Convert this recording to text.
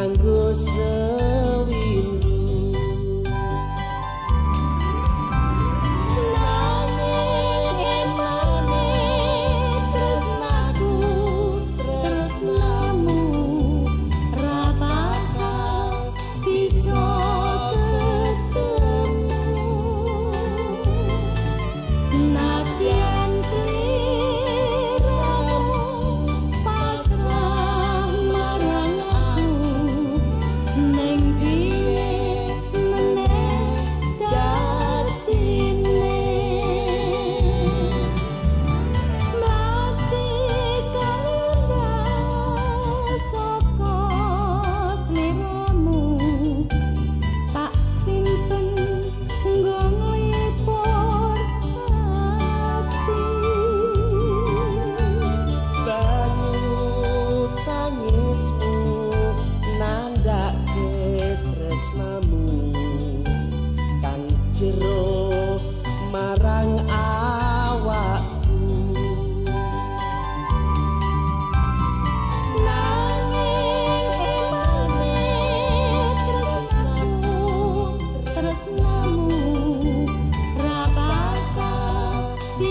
tango sơ